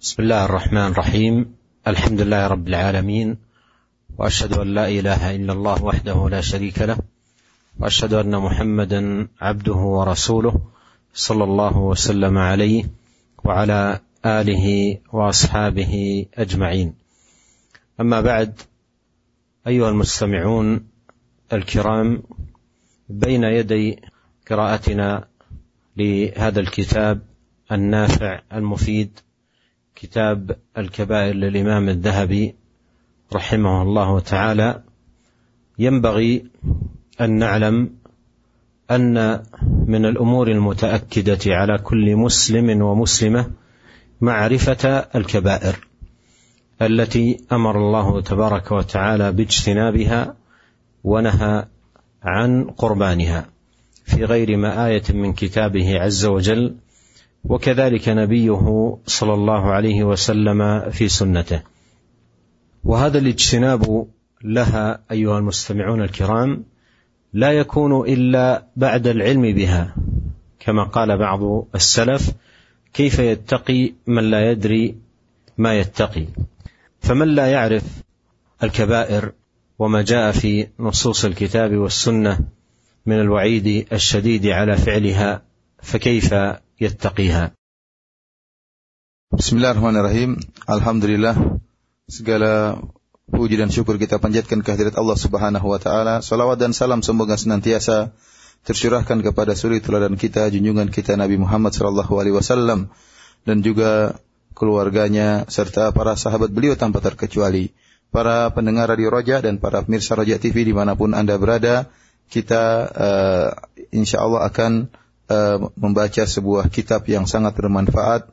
بسم الله الرحمن الرحيم. الحمد لله رب العالمين. وأشهد أن لا إله إلا الله وحده لا شريك له. وأشهد أن محمدا عبده ورسوله صلى الله وسلم عليه وعلى آله وأصحابه أجمعين. أما بعد أيها المستمعون الكرام بين يدي قراءتنا لهذا الكتاب النافع المفيد كتاب الكبائر للإمام الذهبي رحمه الله تعالى ينبغي أن نعلم أن من الأمور المتأكدة على كل مسلم ومسلمة معرفة الكبائر التي أمر الله تبارك وتعالى باجتنابها ونهى عن قربانها في غير ما آية من كتابه عز وجل وكذلك نبيه صلى الله عليه وسلم في سنته. وهذا الاجتناب لها أيها المستمعون الكرام لا يكون إلا بعد العلم بها كما قال بعض السلف كيف يتقي من لا يدري ما يتقي؟ فمن لا يعرف الكبائر وما جاء في نصوص الكتاب والسنة من الوعيد الشديد على فعلها فكيف يتقيها Bismillahirrahmanirrahim. Alhamdulillah segala puji dan syukur kita panjatkan kehadirat Allah Subhanahu wa taala. Salawat dan salam semoga senantiasa tercurahkan kepada suri teladan kita, junjungan kita Nabi Muhammad sallallahu alaihi wasallam dan juga keluarganya serta para sahabat beliau tanpa terkecuali. Para pendengar Radio Roja dan para pemirsa Roja TV dimanapun Anda berada, kita uh, insya Allah akan uh, membaca sebuah kitab yang sangat bermanfaat,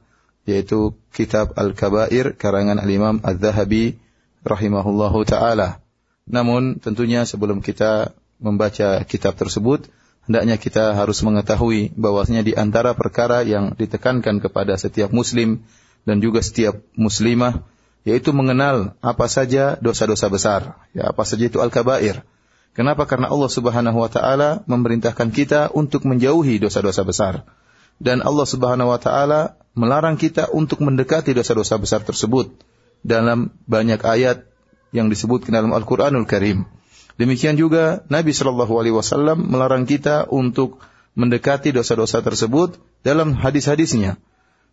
yaitu kitab Al-Kabair karangan Al-Imam Al-Zahabi rahimahullahu taala. Namun tentunya sebelum kita membaca kitab tersebut, hendaknya kita harus mengetahui bahwasanya di antara perkara yang ditekankan kepada setiap muslim dan juga setiap muslimah yaitu mengenal apa saja dosa-dosa besar, ya apa saja itu al-kabair. Kenapa? Karena Allah Subhanahu wa taala memerintahkan kita untuk menjauhi dosa-dosa besar. Dan Allah Subhanahu wa taala melarang kita untuk mendekati dosa-dosa besar tersebut dalam banyak ayat yang disebutkan dalam Al-Qur'anul Karim. Demikian juga Nabi Shallallahu alaihi wasallam melarang kita untuk mendekati dosa-dosa tersebut dalam hadis-hadisnya.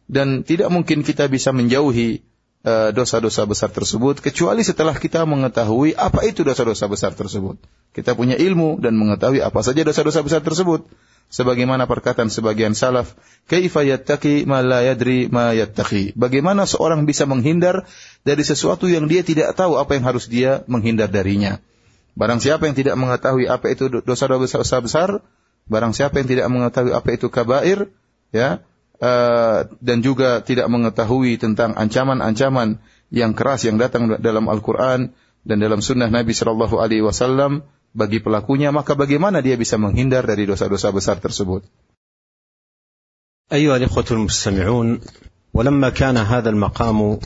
Dan tidak mungkin kita bisa menjauhi dosa-dosa besar tersebut kecuali setelah kita mengetahui apa itu dosa-dosa besar tersebut. Kita punya ilmu dan mengetahui apa saja dosa-dosa besar tersebut. Sebagaimana perkataan sebagian salaf, "Kaifa yattaqi ma la yadri ma yattaqi?" Bagaimana seorang bisa menghindar dari sesuatu yang dia tidak tahu apa yang harus dia menghindar darinya. Barang siapa yang tidak mengetahui apa itu dosa-dosa besar, barang siapa yang tidak mengetahui apa itu kabair, ya, Eh, dan juga tidak mengetahui tentang ancaman-ancaman yang keras yang datang dalam Al-Quran dan dalam sunnah Nabi Shallallahu Alaihi Wasallam bagi pelakunya, maka bagaimana dia bisa menghindar dari dosa-dosa besar tersebut? أيها الإخوة المستمعون ولما كان هذا المقام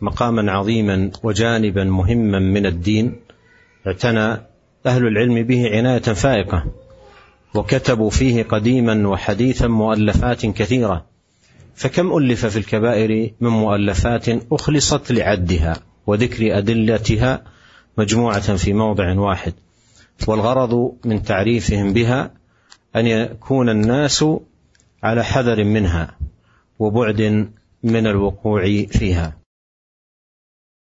مقاما عظيما وجانبا مهما من الدين اعتنى أهل العلم به عناية فائقة وكتبوا فيه قديما وحديثا مؤلفات كثيرة. فكم ألف في الكبائر من مؤلفات أخلصت لعدها وذكر أدلتها مجموعة في موضع واحد. والغرض من تعريفهم بها أن يكون الناس على حذر منها وبعد من الوقوع فيها.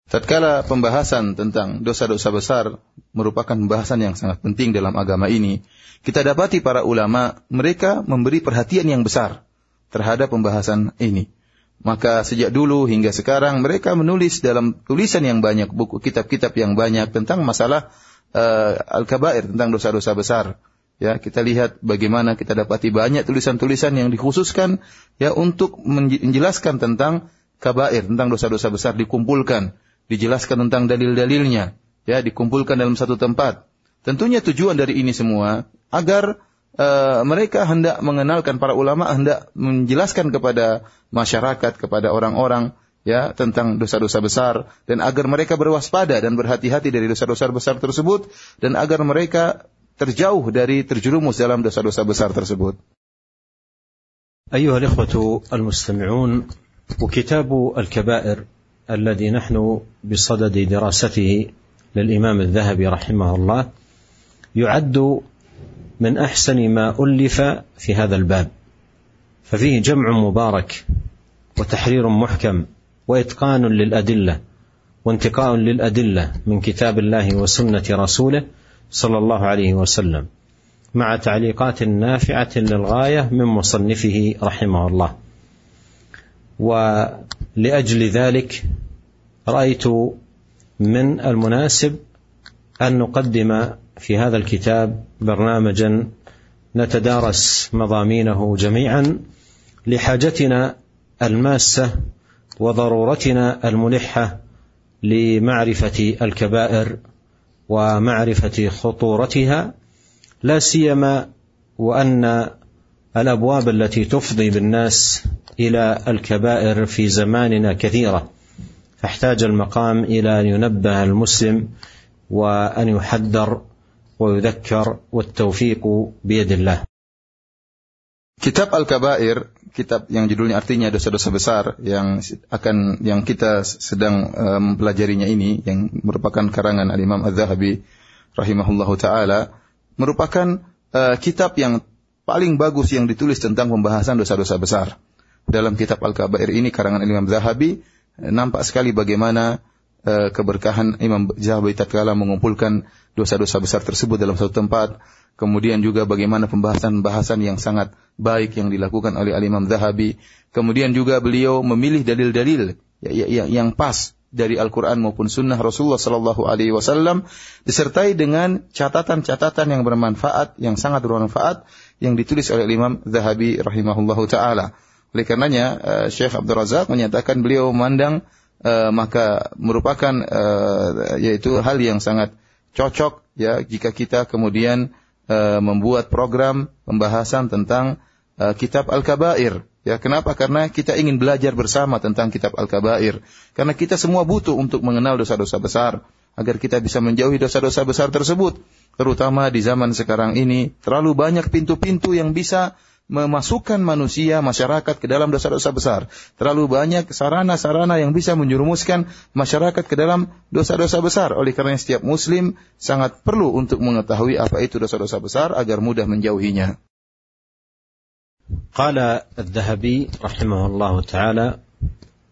Tatkala pembahasan tentang dosa-dosa besar merupakan pembahasan yang sangat penting dalam agama ini, kita dapati para ulama mereka memberi perhatian yang besar terhadap pembahasan ini. Maka sejak dulu hingga sekarang mereka menulis dalam tulisan yang banyak, buku kitab-kitab yang banyak tentang masalah uh, al-kabair, tentang dosa-dosa besar. Ya, kita lihat bagaimana kita dapati banyak tulisan-tulisan yang dikhususkan ya untuk menjelaskan tentang kabair, tentang dosa-dosa besar dikumpulkan dijelaskan tentang dalil-dalilnya, ya, dikumpulkan dalam satu tempat. Tentunya tujuan dari ini semua agar uh, mereka hendak mengenalkan para ulama hendak menjelaskan kepada masyarakat, kepada orang-orang ya tentang dosa-dosa besar dan agar mereka berwaspada dan berhati-hati dari dosa-dosa besar tersebut dan agar mereka terjauh dari terjerumus dalam dosa-dosa besar tersebut. أيها الإخوة المستمعون وكتاب الكبائر الذي نحن بصدد دراسته للإمام الذهبي رحمه الله يعد من أحسن ما ألف في هذا الباب. ففيه جمع مبارك وتحرير محكم وإتقان للأدلة وانتقاء للأدلة من كتاب الله وسنة رسوله صلى الله عليه وسلم مع تعليقات نافعة للغاية من مصنفه رحمه الله. ولاجل ذلك رأيت من المناسب أن نقدم في هذا الكتاب برنامجا نتدارس مضامينه جميعا لحاجتنا الماسة وضرورتنا الملحة لمعرفة الكبائر ومعرفة خطورتها لا سيما وأن الابواب التي تفضي بالناس إلى الكبائر في زماننا كثيره فاحتاج المقام إلى ان ينبه المسلم وان يحذر ويذكر والتوفيق بيد الله Kitab Al-Kabair, kitab yang judulnya artinya dosa-dosa besar yang akan yang kita sedang uh, mempelajarinya ini yang merupakan karangan Al-Imam Az-Zahabi rahimahullahu taala merupakan uh, kitab yang paling bagus yang ditulis tentang pembahasan dosa-dosa besar. Dalam kitab Al-Kabair ini karangan Imam Zahabi nampak sekali bagaimana uh, keberkahan Imam Zahabi tatkala mengumpulkan dosa-dosa besar tersebut dalam satu tempat kemudian juga bagaimana pembahasan-pembahasan yang sangat baik yang dilakukan oleh Al-Imam Zahabi. Kemudian juga beliau memilih dalil-dalil ya, ya, ya, yang pas dari Al-Quran maupun Sunnah Rasulullah Sallallahu Alaihi Wasallam disertai dengan catatan-catatan yang bermanfaat, yang sangat bermanfaat yang ditulis oleh Imam Zahabi rahimahullahu taala. Oleh karenanya uh, Syekh Abdul Razak menyatakan beliau memandang uh, maka merupakan uh, yaitu hal yang sangat cocok ya jika kita kemudian uh, membuat program pembahasan tentang uh, kitab Al-Kabair. Ya, kenapa? Karena kita ingin belajar bersama tentang kitab Al-Kabair. Karena kita semua butuh untuk mengenal dosa-dosa besar agar kita bisa menjauhi dosa-dosa besar tersebut. Terutama di zaman sekarang ini terlalu banyak pintu-pintu yang bisa memasukkan manusia, masyarakat ke dalam dosa-dosa besar. Terlalu banyak sarana-sarana yang bisa menjerumuskan masyarakat ke dalam dosa-dosa besar. Oleh karena setiap muslim sangat perlu untuk mengetahui apa itu dosa-dosa besar agar mudah menjauhinya. قال الذهبي رحمه الله تعالى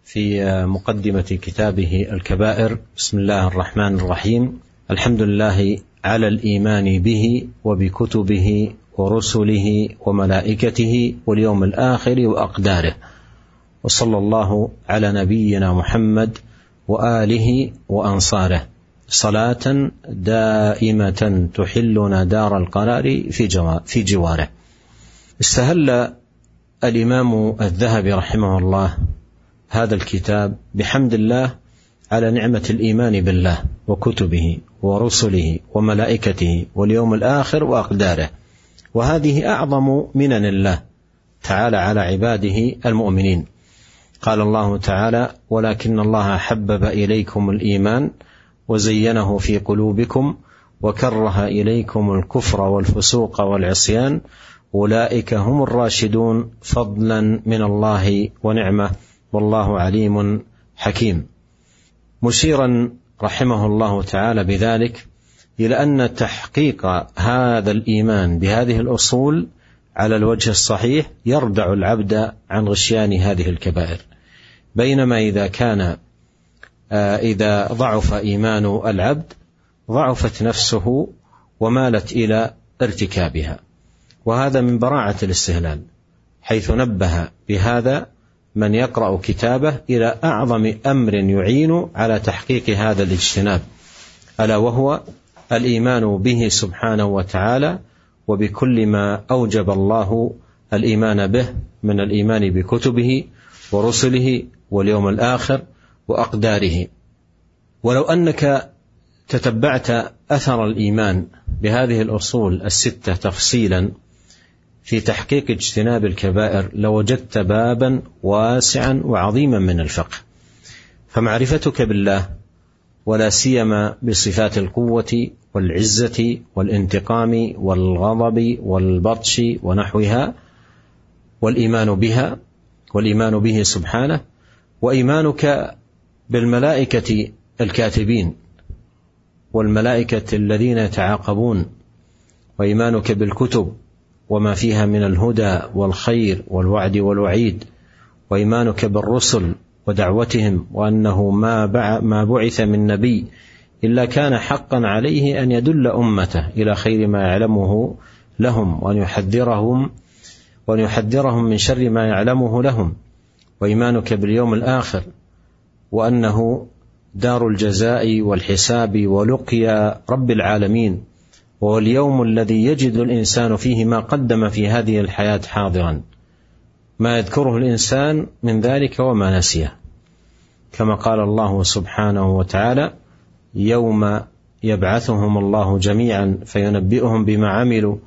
في مقدمة كتابه الكبائر. بسم الله الرحمن الرحيم. الحمد لله على الإيمان به وبكتبه ورسله وملائكته واليوم الآخر وأقداره. وصلى الله على نبينا محمد وآله وأنصاره. صلاة دائمة تحلنا دار القرار في في جواره. استهل الإمام الذهبي رحمه الله هذا الكتاب بحمد الله على نعمة الإيمان بالله وكتبه ورسله وملائكته واليوم الآخر وأقداره. وهذه أعظم منن الله تعالى على عباده المؤمنين. قال الله تعالى ولكن الله حبب إليكم الإيمان وزينه في قلوبكم وكره إليكم الكفر والفسوق والعصيان. أولئك هم الراشدون فضلا من الله ونعمة. والله عليم حكيم. مشيرا رحمه الله تعالى بذلك إلى أن تحقيق هذا الإيمان بهذه الأصول على الوجه الصحيح يردع العبد عن غشيان هذه الكبائر. بينما إذا كان آه، إذا ضعف إيمان العبد ضعفت نفسه ومالت إلى ارتكابها. وهذا من براعة الاستهلال حيث نبه بهذا من يقرأ كتابه إلى أعظم أمر يعين على تحقيق هذا الاجتناب ألا وهو الإيمان به سبحانه وتعالى وبكل ما أوجب الله الإيمان به من الإيمان بكتبه ورسله واليوم الآخر وأقداره. ولو أنك تتبعت أثر الإيمان بهذه الأصول الستة تفصيلا في تحقيق اجتناب الكبائر لوجدت بابا واسعا وعظيما من الفقه. فمعرفتك بالله ولا سيما بصفات القوة والعزة والانتقام والغضب والبطش ونحوها والإيمان بها والإيمان به سبحانه وإيمانك بالملائكة الكاتبين والملائكة الذين يتعاقبون وإيمانك بالكتب وما فيها من الهدى والخير والوعد والوعيد وإيمانك بالرسل ودعوتهم وأنه ما ما بعث من نبي إلا كان حقا عليه أن يدل أمته إلى خير ما يعلمه لهم وأن يحذرهم وأن يحذرهم من شر ما يعلمه لهم. وإيمانك باليوم الآخر وأنه دار الجزاء والحساب ولقيا رب العالمين. وهو اليوم الذي يجد الإنسان فيه ما قدم في هذه الحياة حاضرا. ما يذكره الإنسان من ذلك وما نسيه. كما قال الله سبحانه وتعالى يوم يبعثهم الله جميعا فينبئهم بما عملوا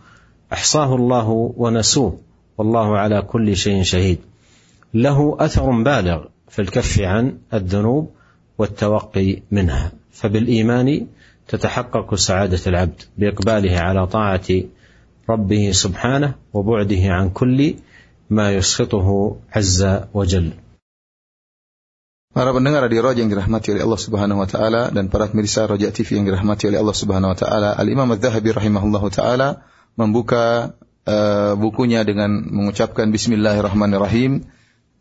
أحصاه الله ونسوه والله على كل شيء شهيد. له أثر بالغ في الكف عن الذنوب والتوقي منها. فبالإيمان تتحقق سعاده العبد باقباله على طاعه ربه سبحانه وبعده عن كل ما يسخطه عز وجل Para pendengar di Roja yang dirahmati oleh Allah Subhanahu wa taala dan para pemirsa Roja TV yang dirahmati oleh Allah Subhanahu wa taala, Al Imam Az-Zahabi rahimahullahu taala membuka uh, bukunya dengan mengucapkan bismillahirrahmanirrahim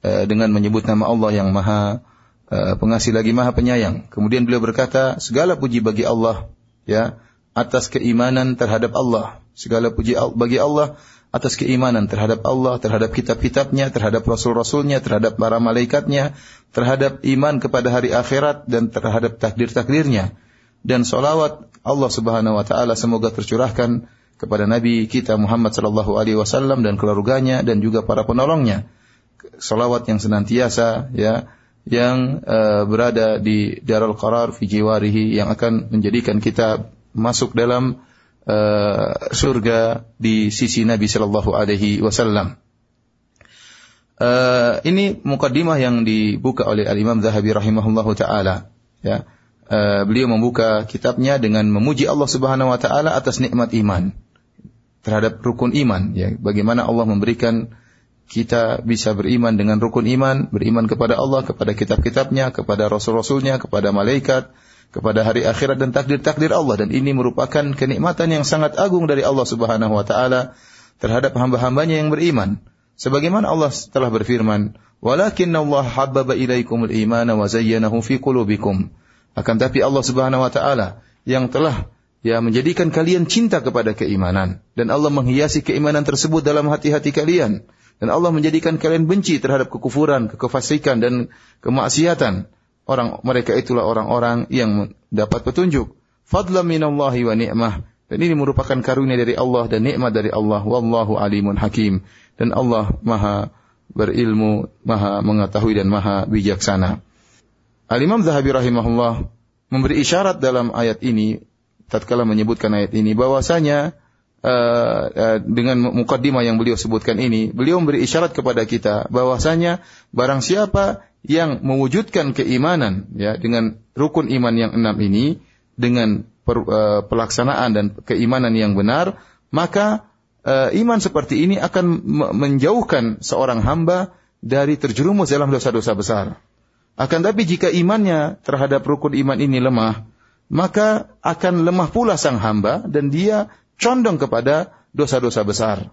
uh, dengan menyebut nama Allah yang Maha uh, pengasih lagi Maha penyayang. Kemudian beliau berkata, segala puji bagi Allah ya atas keimanan terhadap Allah. Segala puji bagi Allah atas keimanan terhadap Allah, terhadap kitab-kitabnya, terhadap rasul-rasulnya, terhadap para malaikatnya, terhadap iman kepada hari akhirat dan terhadap takdir-takdirnya. Dan salawat Allah Subhanahu wa taala semoga tercurahkan kepada Nabi kita Muhammad sallallahu alaihi wasallam dan keluarganya dan juga para penolongnya. Salawat yang senantiasa ya yang uh, berada di Darul Qarar fi jiwarihi yang akan menjadikan kita masuk dalam uh, surga di sisi Nabi Shallallahu Alaihi Wasallam. Uh, ini mukadimah yang dibuka oleh Al Imam Zahabi rahimahullahu taala. Ya, uh, beliau membuka kitabnya dengan memuji Allah Subhanahu Wa Taala atas nikmat iman terhadap rukun iman. Ya, bagaimana Allah memberikan kita bisa beriman dengan rukun iman, beriman kepada Allah, kepada kitab-kitabnya, kepada rasul-rasulnya, kepada malaikat, kepada hari akhirat dan takdir-takdir Allah dan ini merupakan kenikmatan yang sangat agung dari Allah Subhanahu wa taala terhadap hamba-hambanya yang beriman. Sebagaimana Allah telah berfirman, "Walakinna Allah habbaba ilaikumul imana wa zayyanahu fi qulubikum." Akan tapi Allah Subhanahu wa taala yang telah ya menjadikan kalian cinta kepada keimanan dan Allah menghiasi keimanan tersebut dalam hati-hati kalian dan Allah menjadikan kalian benci terhadap kekufuran, kekefasikan dan kemaksiatan orang mereka itulah orang-orang yang dapat petunjuk. Fadla minallahi wa ni'mah. Dan ini merupakan karunia dari Allah dan nikmat dari Allah. Wallahu alimun hakim. Dan Allah maha berilmu, maha mengetahui dan maha bijaksana. Al-Imam Zahabi rahimahullah memberi isyarat dalam ayat ini, tatkala menyebutkan ayat ini, bahwasanya uh, uh, dengan mukaddimah yang beliau sebutkan ini, beliau memberi isyarat kepada kita bahwasanya barang siapa yang mewujudkan keimanan ya dengan rukun iman yang enam ini dengan per, uh, pelaksanaan dan keimanan yang benar maka uh, iman seperti ini akan menjauhkan seorang hamba dari terjerumus dalam dosa-dosa besar. Akan tapi jika imannya terhadap rukun iman ini lemah, maka akan lemah pula sang hamba dan dia condong kepada dosa-dosa besar.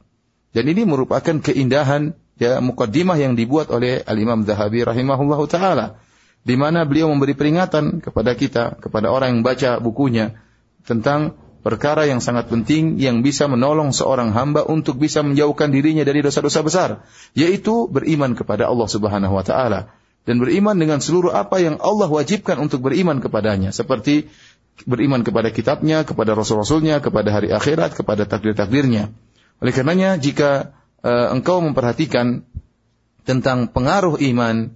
Dan ini merupakan keindahan ya mukaddimah yang dibuat oleh Al-Imam Zahabi rahimahullahu taala di mana beliau memberi peringatan kepada kita, kepada orang yang baca bukunya tentang perkara yang sangat penting yang bisa menolong seorang hamba untuk bisa menjauhkan dirinya dari dosa-dosa besar, yaitu beriman kepada Allah Subhanahu wa taala dan beriman dengan seluruh apa yang Allah wajibkan untuk beriman kepadanya, seperti beriman kepada kitabnya, kepada rasul-rasulnya, kepada hari akhirat, kepada takdir-takdirnya. Oleh karenanya jika uh, engkau memperhatikan tentang pengaruh iman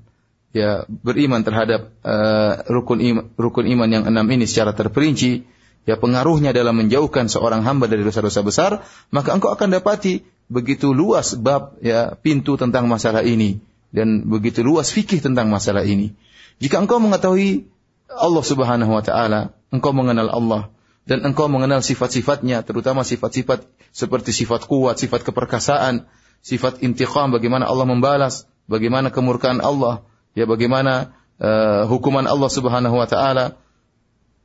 ya beriman terhadap uh, rukun iman, rukun iman yang enam ini secara terperinci ya pengaruhnya dalam menjauhkan seorang hamba dari dosa-dosa besar maka engkau akan dapati begitu luas bab ya pintu tentang masalah ini dan begitu luas fikih tentang masalah ini jika engkau mengetahui Allah Subhanahu wa taala engkau mengenal Allah dan engkau mengenal sifat-sifatnya, terutama sifat-sifat seperti sifat kuat, sifat keperkasaan, sifat intiqam, bagaimana Allah membalas, bagaimana kemurkaan Allah, ya bagaimana uh, hukuman Allah Subhanahu wa taala,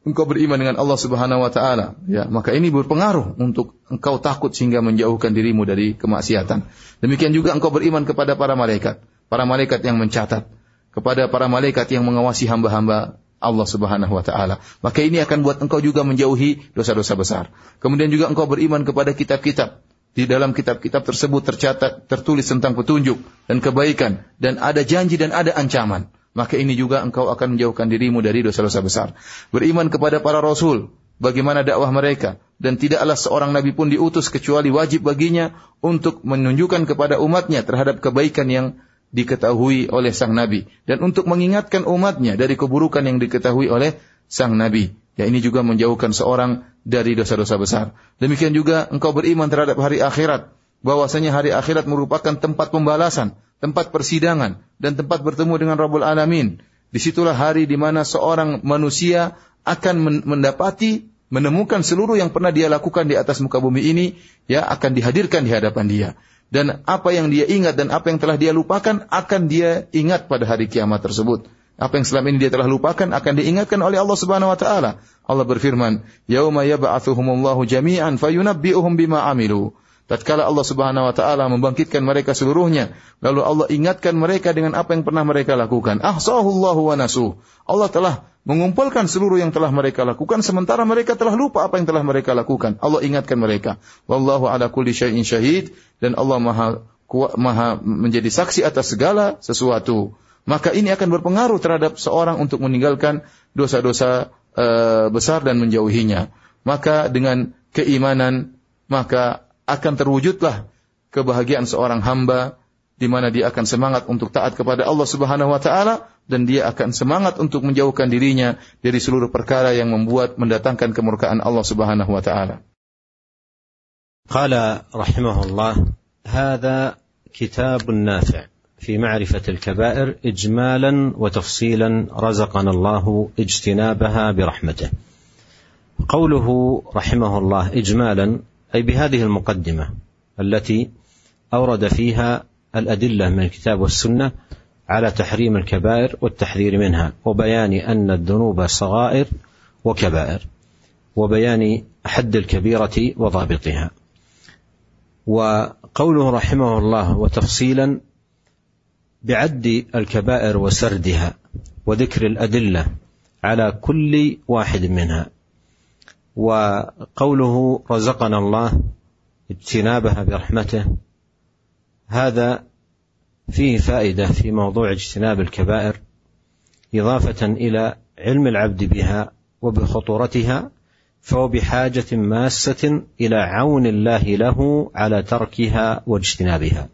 engkau beriman dengan Allah Subhanahu wa taala, ya, maka ini berpengaruh untuk engkau takut sehingga menjauhkan dirimu dari kemaksiatan. Demikian juga engkau beriman kepada para malaikat, para malaikat yang mencatat, kepada para malaikat yang mengawasi hamba-hamba Allah Subhanahu wa taala. Maka ini akan buat engkau juga menjauhi dosa-dosa besar. Kemudian juga engkau beriman kepada kitab-kitab. Di dalam kitab-kitab tersebut tercatat tertulis tentang petunjuk dan kebaikan dan ada janji dan ada ancaman. Maka ini juga engkau akan menjauhkan dirimu dari dosa-dosa besar. Beriman kepada para rasul, bagaimana dakwah mereka dan tidaklah seorang nabi pun diutus kecuali wajib baginya untuk menunjukkan kepada umatnya terhadap kebaikan yang diketahui oleh sang nabi dan untuk mengingatkan umatnya dari keburukan yang diketahui oleh sang nabi. Ya ini juga menjauhkan seorang dari dosa-dosa besar. Demikian juga engkau beriman terhadap hari akhirat, bahwasanya hari akhirat merupakan tempat pembalasan, tempat persidangan dan tempat bertemu dengan Rabbul Alamin. Di situlah hari di mana seorang manusia akan mendapati menemukan seluruh yang pernah dia lakukan di atas muka bumi ini ya akan dihadirkan di hadapan dia dan apa yang dia ingat dan apa yang telah dia lupakan akan dia ingat pada hari kiamat tersebut. Apa yang selama ini dia telah lupakan akan diingatkan oleh Allah Subhanahu wa taala. Allah berfirman, "Yauma yab'atsuhumullahu jami'an fayunabbi'uhum bima 'amilu." Tatkala Allah Subhanahu wa taala membangkitkan mereka seluruhnya, lalu Allah ingatkan mereka dengan apa yang pernah mereka lakukan. Ahsahullahu wa nasuh. Allah telah mengumpulkan seluruh yang telah mereka lakukan sementara mereka telah lupa apa yang telah mereka lakukan. Allah ingatkan mereka. Wallahu ala kulli syai'in syahid dan Allah Maha kuat, Maha menjadi saksi atas segala sesuatu. Maka ini akan berpengaruh terhadap seorang untuk meninggalkan dosa-dosa uh, besar dan menjauhinya. Maka dengan keimanan maka akan terwujudlah kebahagiaan seorang hamba di mana dia akan semangat untuk taat kepada Allah Subhanahu wa taala dan dia akan semangat untuk menjauhkan dirinya dari seluruh perkara yang membuat mendatangkan kemurkaan Allah Subhanahu wa taala. قال رحمه الله هذا كتاب نافع في معرفة الكبائر إجمالا وتفصيلا رزقنا الله اجتنابها برحمته. قوله رحمه الله إجمالا أي بهذه المقدمة التي أورد فيها الأدلة من الكتاب والسنة على تحريم الكبائر والتحذير منها وبيان أن الذنوب صغائر وكبائر وبيان حد الكبيرة وضابطها. وقوله رحمه الله وتفصيلا بعد الكبائر وسردها وذكر الأدلة على كل واحد منها وقوله رزقنا الله اجتنابها برحمته هذا فيه فائدة في موضوع اجتناب الكبائر إضافة إلى علم العبد بها وبخطورتها فهو بحاجة ماسة إلى عون الله له على تركها واجتنابها.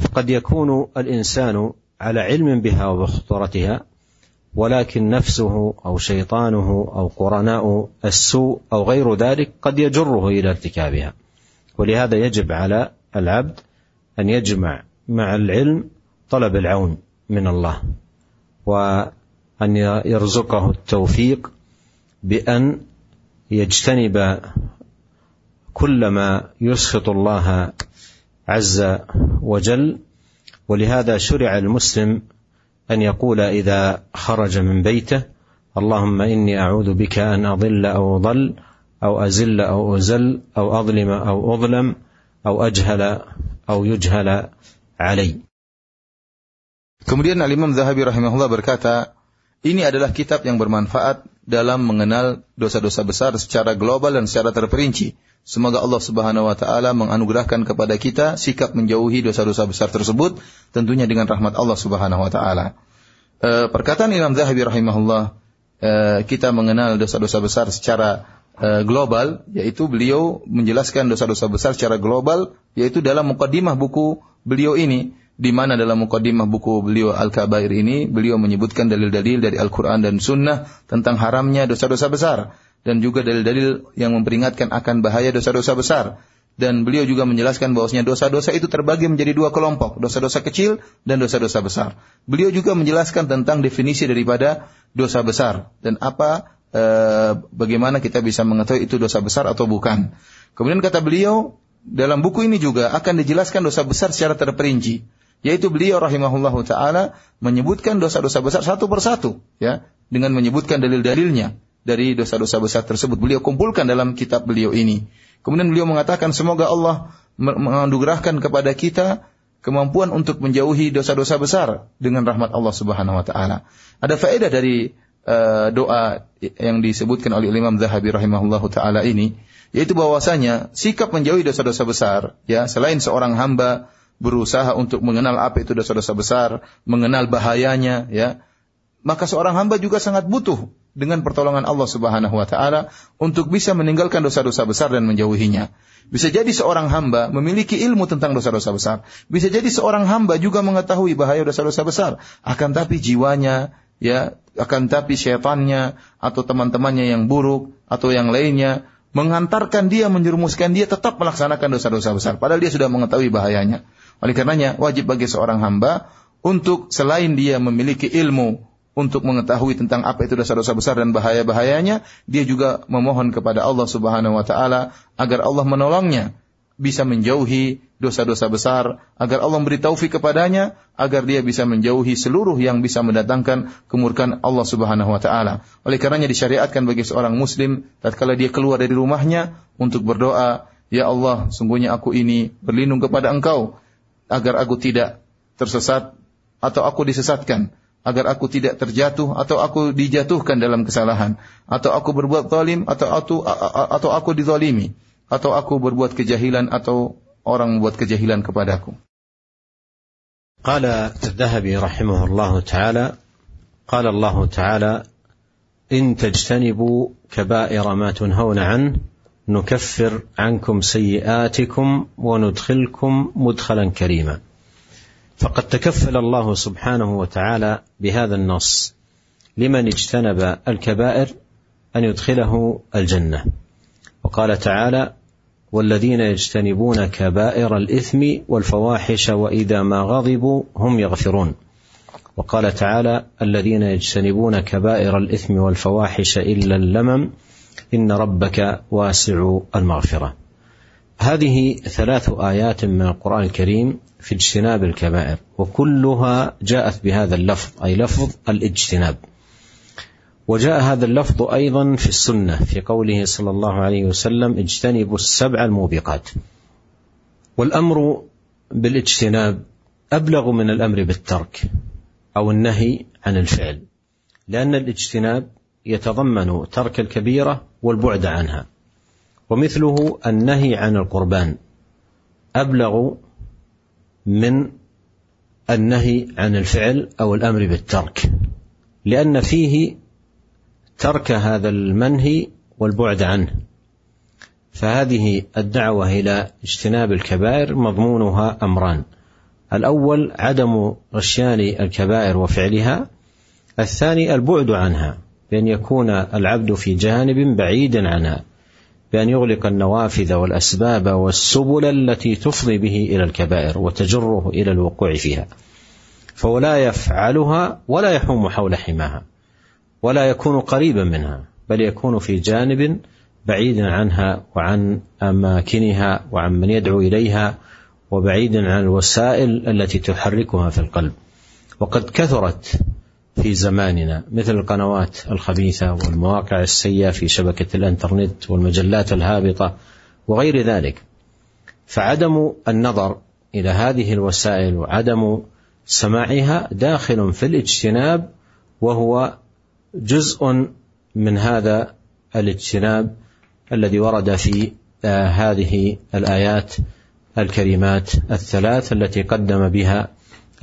فقد يكون الإنسان على علم بها وبخطورتها ولكن نفسه أو شيطانه أو قرناء السوء أو غير ذلك قد يجره إلى ارتكابها. ولهذا يجب على العبد أن يجمع مع العلم طلب العون من الله وأن يرزقه التوفيق بأن يجتنب كل ما يسخط الله عز وجل. ولهذا شرع المسلم ان يقول اذا خرج من بيته اللهم اني اعوذ بك ان اضل أو اضل أو ازل أو ازل أو اظلم أو اظلم أو اجهل أو يجهل علي Kemudian Al-Imam Zahabi rahimahullah berkata, ini adalah kitab yang bermanfaat dalam mengenal dosa-dosa besar secara global dan secara terperinci. Semoga Allah Subhanahu wa taala menganugerahkan kepada kita sikap menjauhi dosa-dosa besar tersebut tentunya dengan rahmat Allah Subhanahu wa taala. E, perkataan Imam Zahabi rahimahullah e, kita mengenal dosa-dosa besar secara e, global yaitu beliau menjelaskan dosa-dosa besar secara global yaitu dalam mukadimah buku beliau ini di mana dalam mukadimah buku beliau Al-Kabair ini beliau menyebutkan dalil-dalil dari Al-Qur'an dan Sunnah tentang haramnya dosa-dosa besar dan juga dalil-dalil yang memperingatkan akan bahaya dosa-dosa besar. Dan beliau juga menjelaskan bahwasanya dosa-dosa itu terbagi menjadi dua kelompok, dosa-dosa kecil dan dosa-dosa besar. Beliau juga menjelaskan tentang definisi daripada dosa besar dan apa e, bagaimana kita bisa mengetahui itu dosa besar atau bukan. Kemudian kata beliau, dalam buku ini juga akan dijelaskan dosa besar secara terperinci. yaitu beliau rahimahullahu taala menyebutkan dosa-dosa besar satu persatu ya dengan menyebutkan dalil-dalilnya dari dosa-dosa besar tersebut beliau kumpulkan dalam kitab beliau ini. Kemudian beliau mengatakan semoga Allah menganugerahkan kepada kita kemampuan untuk menjauhi dosa-dosa besar dengan rahmat Allah Subhanahu wa taala. Ada faedah dari uh, doa yang disebutkan oleh Imam Zahabi rahimahullahu taala ini yaitu bahwasanya sikap menjauhi dosa-dosa besar ya selain seorang hamba berusaha untuk mengenal apa itu dosa-dosa besar, mengenal bahayanya ya, maka seorang hamba juga sangat butuh dengan pertolongan Allah Subhanahu wa taala untuk bisa meninggalkan dosa-dosa besar dan menjauhinya. Bisa jadi seorang hamba memiliki ilmu tentang dosa-dosa besar. Bisa jadi seorang hamba juga mengetahui bahaya dosa-dosa besar, akan tapi jiwanya ya, akan tapi syaitannya atau teman-temannya yang buruk atau yang lainnya mengantarkan dia menjerumuskan dia tetap melaksanakan dosa-dosa besar padahal dia sudah mengetahui bahayanya. Oleh karenanya wajib bagi seorang hamba untuk selain dia memiliki ilmu untuk mengetahui tentang apa itu dosa-dosa besar dan bahaya-bahayanya, dia juga memohon kepada Allah Subhanahu wa taala agar Allah menolongnya bisa menjauhi dosa-dosa besar, agar Allah memberi taufik kepadanya, agar dia bisa menjauhi seluruh yang bisa mendatangkan kemurkaan Allah Subhanahu wa taala. Oleh karenanya disyariatkan bagi seorang muslim tatkala dia keluar dari rumahnya untuk berdoa, "Ya Allah, sungguhnya aku ini berlindung kepada Engkau agar aku tidak tersesat atau aku disesatkan." agar aku tidak terjatuh atau aku dijatuhkan dalam kesalahan atau aku berbuat zalim atau aku atau aku dizalimi atau aku berbuat kejahilan atau orang membuat kejahilan kepadaku. قال الذهبي رحمه الله تعالى قال الله تعالى إن تجتنبوا كبائر ما تنهون عنه نكفر عنكم سيئاتكم وندخلكم مدخلا كريما فقد تكفل الله سبحانه وتعالى بهذا النص لمن اجتنب الكبائر أن يدخله الجنة. وقال تعالى والذين يجتنبون كبائر الإثم والفواحش وإذا ما غضبوا هم يغفرون. وقال تعالى الذين يجتنبون كبائر الإثم والفواحش إلا اللمم إن ربك واسع المغفرة. هذه ثلاث آيات من القرآن الكريم في اجتناب الكبائر وكلها جاءت بهذا اللفظ أي لفظ الاجتناب. وجاء هذا اللفظ أيضا في السنة في قوله صلى الله عليه وسلم اجتنبوا السبع الموبقات. والأمر بالاجتناب أبلغ من الأمر بالترك أو النهي عن الفعل لأن الاجتناب يتضمن ترك الكبيرة والبعد عنها. ومثله النهي عن القربان أبلغ من النهي عن الفعل أو الأمر بالترك لأن فيه ترك هذا المنهي والبعد عنه. فهذه الدعوة إلى اجتناب الكبائر مضمونها أمران الأول عدم غشيان الكبائر وفعلها الثاني البعد عنها بأن يكون العبد في جانب بعيد عنها. بأن يغلق النوافذ والأسباب والسبل التي تفضي به إلى الكبائر وتجره إلى الوقوع فيها. فولا يفعلها ولا يحوم حول حماها ولا يكون قريبا منها بل يكون في جانب بعيد عنها وعن أماكنها وعن من يدعو إليها وبعيد عن الوسائل التي تحركها في القلب. وقد كثرت في زماننا مثل القنوات الخبيثة والمواقع السيئة في شبكة الإنترنت والمجلات الهابطة وغير ذلك. فعدم النظر إلى هذه الوسائل وعدم سماعها داخل في الاجتناب وهو جزء من هذا الاجتناب الذي ورد في هذه الآيات الكريمات الثلاث التي قدم بها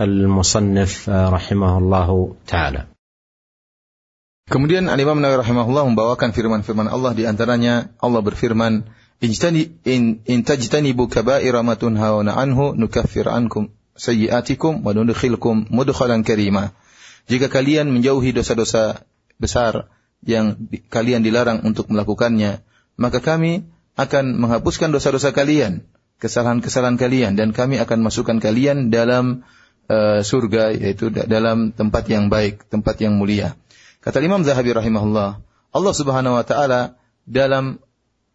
المصنف رحمه الله تعالى. Kemudian Al-Imam Nawawi rahimahullah membawakan firman-firman Allah di antaranya Allah berfirman Ijtani in in tajtanibu kaba'ira ma tunhauna anhu nukaffir ankum sayyi'atikum wa nudkhilkum mudkhalan karima. Jika kalian menjauhi dosa-dosa besar yang di, kalian dilarang untuk melakukannya, maka kami akan menghapuskan dosa-dosa kalian, kesalahan-kesalahan kalian dan kami akan masukkan kalian dalam uh, surga yaitu dalam tempat yang baik, tempat yang mulia. Kata Imam Zahabi rahimahullah, Allah Subhanahu wa taala dalam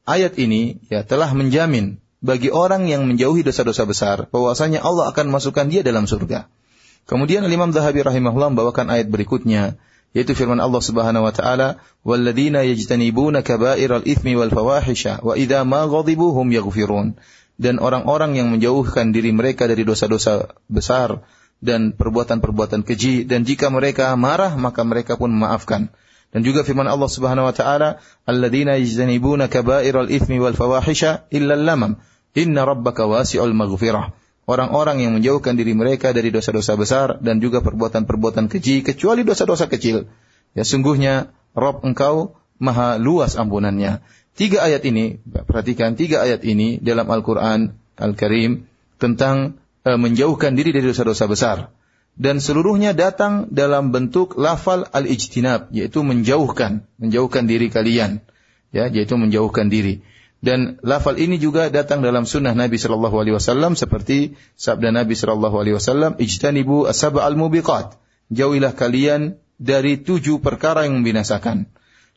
ayat ini ya telah menjamin bagi orang yang menjauhi dosa-dosa besar, bahwasanya Allah akan masukkan dia dalam surga. Kemudian Imam Zahabi rahimahullah membawakan ayat berikutnya, yaitu firman Allah Subhanahu wa taala, "Walladzina yajtanibuna kaba'iral itsmi wal fawahisha wa idza ma ghadibu hum yaghfirun." Dan orang-orang yang menjauhkan diri mereka dari dosa-dosa besar dan perbuatan-perbuatan keji dan jika mereka marah maka mereka pun memaafkan. Dan juga firman Allah Subhanahu wa taala, "Alladzina yajtanibuna kaba'iral itsmi wal fawahisha illa lamam, inna rabbaka wasi'ul maghfirah." orang-orang yang menjauhkan diri mereka dari dosa-dosa besar dan juga perbuatan-perbuatan keji kecuali dosa-dosa kecil. Ya sungguhnya Rob engkau maha luas ampunannya. Tiga ayat ini, perhatikan tiga ayat ini dalam Al-Quran Al-Karim tentang menjauhkan diri dari dosa-dosa besar. Dan seluruhnya datang dalam bentuk lafal al-ijtinab, yaitu menjauhkan, menjauhkan diri kalian. Ya, yaitu menjauhkan diri. Dan lafal ini juga datang dalam sunnah Nabi Shallallahu Alaihi Wasallam seperti sabda Nabi Shallallahu Alaihi Wasallam, "Ijtanibu asab al mubiqat." Jauhilah kalian dari tujuh perkara yang membinasakan.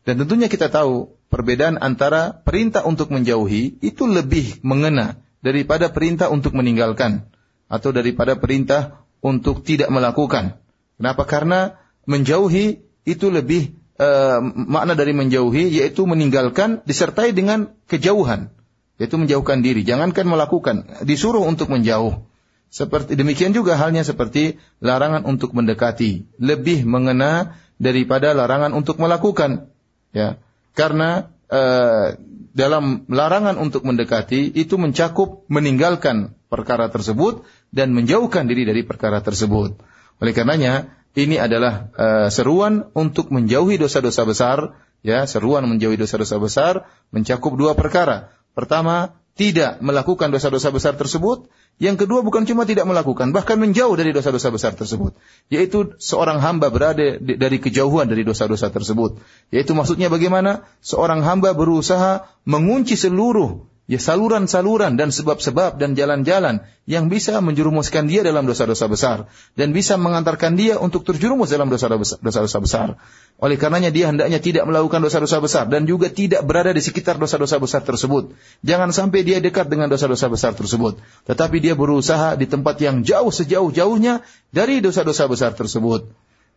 Dan tentunya kita tahu perbedaan antara perintah untuk menjauhi itu lebih mengena daripada perintah untuk meninggalkan atau daripada perintah untuk tidak melakukan. Kenapa? Karena menjauhi itu lebih uh, makna dari menjauhi yaitu meninggalkan disertai dengan kejauhan yaitu menjauhkan diri. Jangankan melakukan disuruh untuk menjauh. Seperti demikian juga halnya seperti larangan untuk mendekati. Lebih mengena daripada larangan untuk melakukan. Ya. Karena uh, dalam larangan untuk mendekati itu mencakup meninggalkan perkara tersebut dan menjauhkan diri dari perkara tersebut oleh karenanya ini adalah uh, seruan untuk menjauhi dosa-dosa besar, ya, seruan menjauhi dosa-dosa besar mencakup dua perkara. Pertama, tidak melakukan dosa-dosa besar tersebut. Yang kedua bukan cuma tidak melakukan, bahkan menjauh dari dosa-dosa besar tersebut. Yaitu seorang hamba berada dari kejauhan dari dosa-dosa tersebut. Yaitu maksudnya bagaimana? Seorang hamba berusaha mengunci seluruh ya saluran-saluran dan sebab-sebab dan jalan-jalan yang bisa menjerumuskan dia dalam dosa-dosa besar dan bisa mengantarkan dia untuk terjerumus dalam dosa-dosa besar. Oleh karenanya dia hendaknya tidak melakukan dosa-dosa besar dan juga tidak berada di sekitar dosa-dosa besar tersebut. Jangan sampai dia dekat dengan dosa-dosa besar tersebut, tetapi dia berusaha di tempat yang jauh sejauh-jauhnya dari dosa-dosa besar tersebut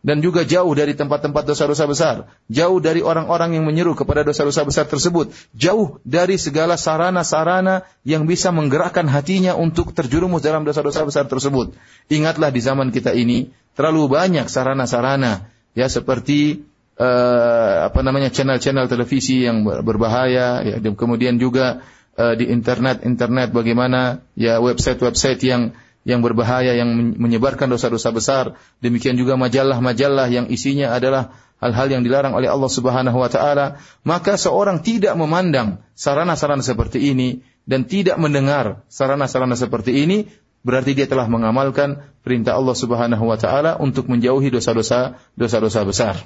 dan juga jauh dari tempat-tempat dosa-dosa besar, jauh dari orang-orang yang menyeru kepada dosa-dosa besar tersebut, jauh dari segala sarana-sarana yang bisa menggerakkan hatinya untuk terjerumus dalam dosa-dosa besar tersebut. Ingatlah di zaman kita ini terlalu banyak sarana-sarana. Ya seperti uh, apa namanya channel-channel televisi yang berbahaya ya kemudian juga uh, di internet internet bagaimana ya website-website yang yang berbahaya yang menyebarkan dosa-dosa besar. Demikian juga majalah-majalah yang isinya adalah hal-hal yang dilarang oleh Allah Subhanahu wa taala, maka seorang tidak memandang sarana-sarana seperti ini dan tidak mendengar sarana-sarana seperti ini, berarti dia telah mengamalkan perintah Allah Subhanahu wa taala untuk menjauhi dosa-dosa dosa-dosa besar.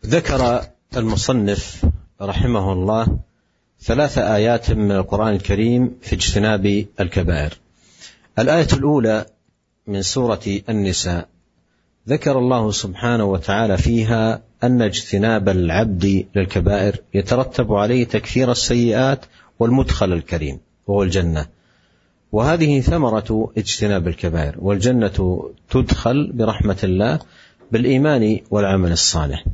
ذكر المصنف رحمه الله ثلاث آيات من القرآن الكريم في اجتناب الكبائر. الآية الأولى من سورة النساء. ذكر الله سبحانه وتعالى فيها أن اجتناب العبد للكبائر يترتب عليه تكفير السيئات والمدخل الكريم وهو الجنة. وهذه ثمرة اجتناب الكبائر والجنة تدخل برحمة الله بالإيمان والعمل الصالح.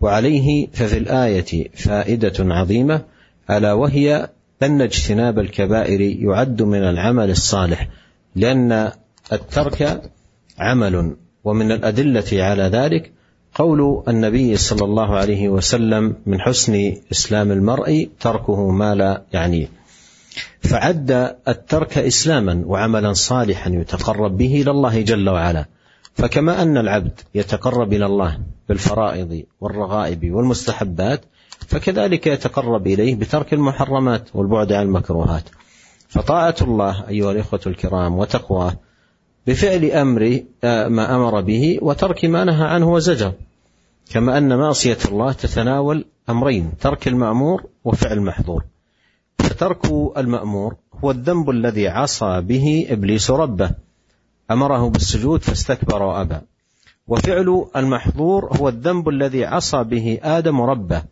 وعليه ففي الآية فائدة عظيمة ألا وهي أن اجتناب الكبائر يعد من العمل الصالح لأن الترك عمل ومن الأدلة على ذلك قول النبي صلى الله عليه وسلم من حسن إسلام المرء تركه ما لا يعنيه فعد الترك إسلاما وعملا صالحا يتقرب به إلى الله جل وعلا. فكما أن العبد يتقرب إلى الله بالفرائض والرغائب والمستحبات فكذلك يتقرب إليه بترك المحرمات والبعد عن المكروهات. فطاعة الله أيها الإخوة الكرام وتقواه بفعل أمر آه، ما أمر به وترك ما نهى عنه وزجر كما أن معصية الله تتناول أمرين ترك المأمور وفعل المحظور فترك المأمور هو الذنب الذي عصى به إبليس ربه أمره بالسجود فاستكبر وأبى. وفعل المحظور هو الذنب الذي عصى به آدم ربه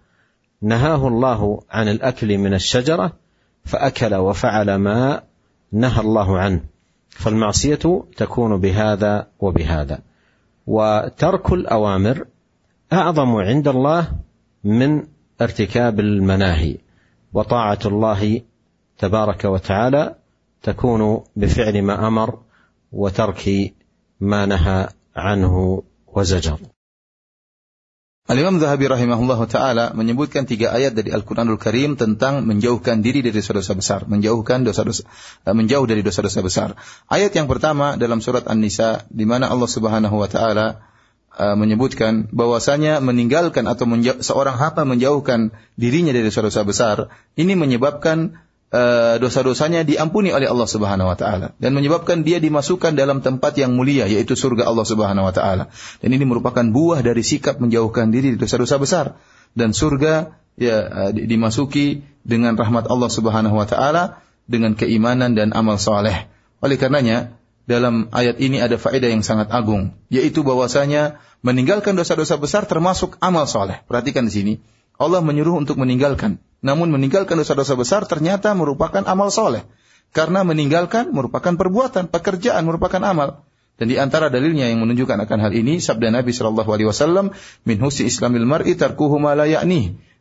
نهاه الله عن الأكل من الشجرة فأكل وفعل ما نهى الله عنه. فالمعصية تكون بهذا وبهذا. وترك الأوامر أعظم عند الله من ارتكاب المناهي. وطاعة الله تبارك وتعالى تكون بفعل ما أمر وترك ما نهى عنه وزجر. Al-Imam Zahabi rahimahullah taala menyebutkan tiga ayat dari Al-Qur'anul Karim tentang menjauhkan diri dari dosa-dosa besar, menjauhkan dosa-dosa eh, menjauh dari dosa-dosa besar. Ayat yang pertama dalam surat An-Nisa di mana Allah Subhanahu wa taala uh, menyebutkan bahwasanya meninggalkan atau seorang hamba menjauhkan dirinya dari dosa-dosa besar ini menyebabkan uh, dosa-dosanya diampuni oleh Allah Subhanahu wa taala dan menyebabkan dia dimasukkan dalam tempat yang mulia yaitu surga Allah Subhanahu wa taala. Dan ini merupakan buah dari sikap menjauhkan diri dari dosa-dosa besar dan surga ya uh, dimasuki dengan rahmat Allah Subhanahu wa taala dengan keimanan dan amal soleh. Oleh karenanya dalam ayat ini ada faedah yang sangat agung, yaitu bahwasanya meninggalkan dosa-dosa besar termasuk amal soleh. Perhatikan di sini, Allah menyuruh untuk meninggalkan namun meninggalkan dosa-dosa besar ternyata merupakan amal soleh. Karena meninggalkan merupakan perbuatan, pekerjaan merupakan amal. Dan di antara dalilnya yang menunjukkan akan hal ini, sabda Nabi Shallallahu Alaihi Wasallam, min husni islamil mar'i tarkuhu ma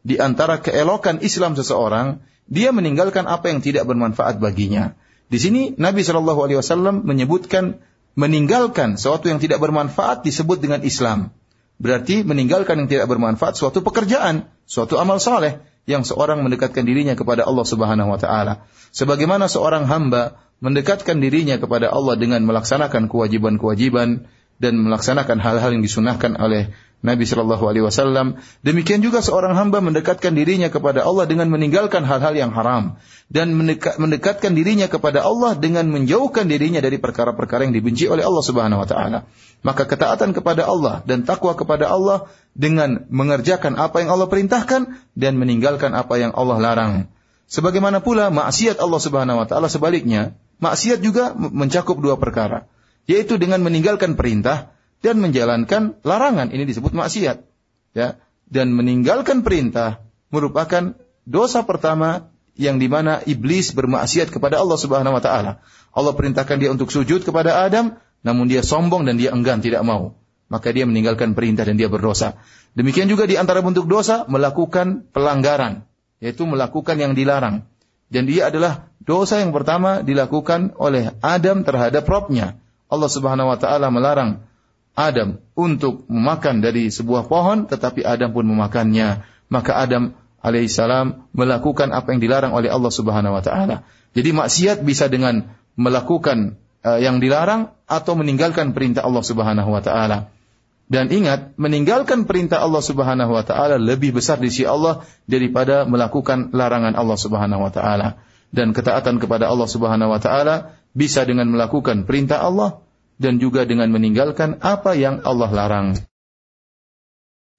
Di antara keelokan Islam seseorang, dia meninggalkan apa yang tidak bermanfaat baginya. Di sini Nabi Shallallahu Alaihi Wasallam menyebutkan meninggalkan sesuatu yang tidak bermanfaat disebut dengan Islam. Berarti meninggalkan yang tidak bermanfaat suatu pekerjaan, suatu amal saleh yang seorang mendekatkan dirinya kepada Allah Subhanahu wa taala. Sebagaimana seorang hamba mendekatkan dirinya kepada Allah dengan melaksanakan kewajiban-kewajiban dan melaksanakan hal-hal yang disunahkan oleh Nabi Shallallahu Alaihi Wasallam. Demikian juga seorang hamba mendekatkan dirinya kepada Allah dengan meninggalkan hal-hal yang haram dan mendekatkan dirinya kepada Allah dengan menjauhkan dirinya dari perkara-perkara yang dibenci oleh Allah Subhanahu Wa Taala. Maka ketaatan kepada Allah dan takwa kepada Allah dengan mengerjakan apa yang Allah perintahkan dan meninggalkan apa yang Allah larang. Sebagaimana pula maksiat Allah Subhanahu Wa Taala sebaliknya, maksiat juga mencakup dua perkara, yaitu dengan meninggalkan perintah dan menjalankan larangan. Ini disebut maksiat. Ya. Dan meninggalkan perintah merupakan dosa pertama yang di mana iblis bermaksiat kepada Allah Subhanahu wa taala. Allah perintahkan dia untuk sujud kepada Adam, namun dia sombong dan dia enggan tidak mau. Maka dia meninggalkan perintah dan dia berdosa. Demikian juga di antara bentuk dosa melakukan pelanggaran, yaitu melakukan yang dilarang. Dan dia adalah dosa yang pertama dilakukan oleh Adam terhadap Robnya. Allah Subhanahu wa taala melarang Adam untuk memakan dari sebuah pohon, tetapi Adam pun memakannya. Maka Adam alaihissalam melakukan apa yang dilarang oleh Allah Subhanahu wa taala. Jadi maksiat bisa dengan melakukan uh, yang dilarang atau meninggalkan perintah Allah Subhanahu wa taala. Dan ingat, meninggalkan perintah Allah Subhanahu wa taala lebih besar di sisi Allah daripada melakukan larangan Allah Subhanahu wa taala. Dan ketaatan kepada Allah Subhanahu wa taala bisa dengan melakukan perintah Allah dan juga dengan meninggalkan apa yang Allah larang.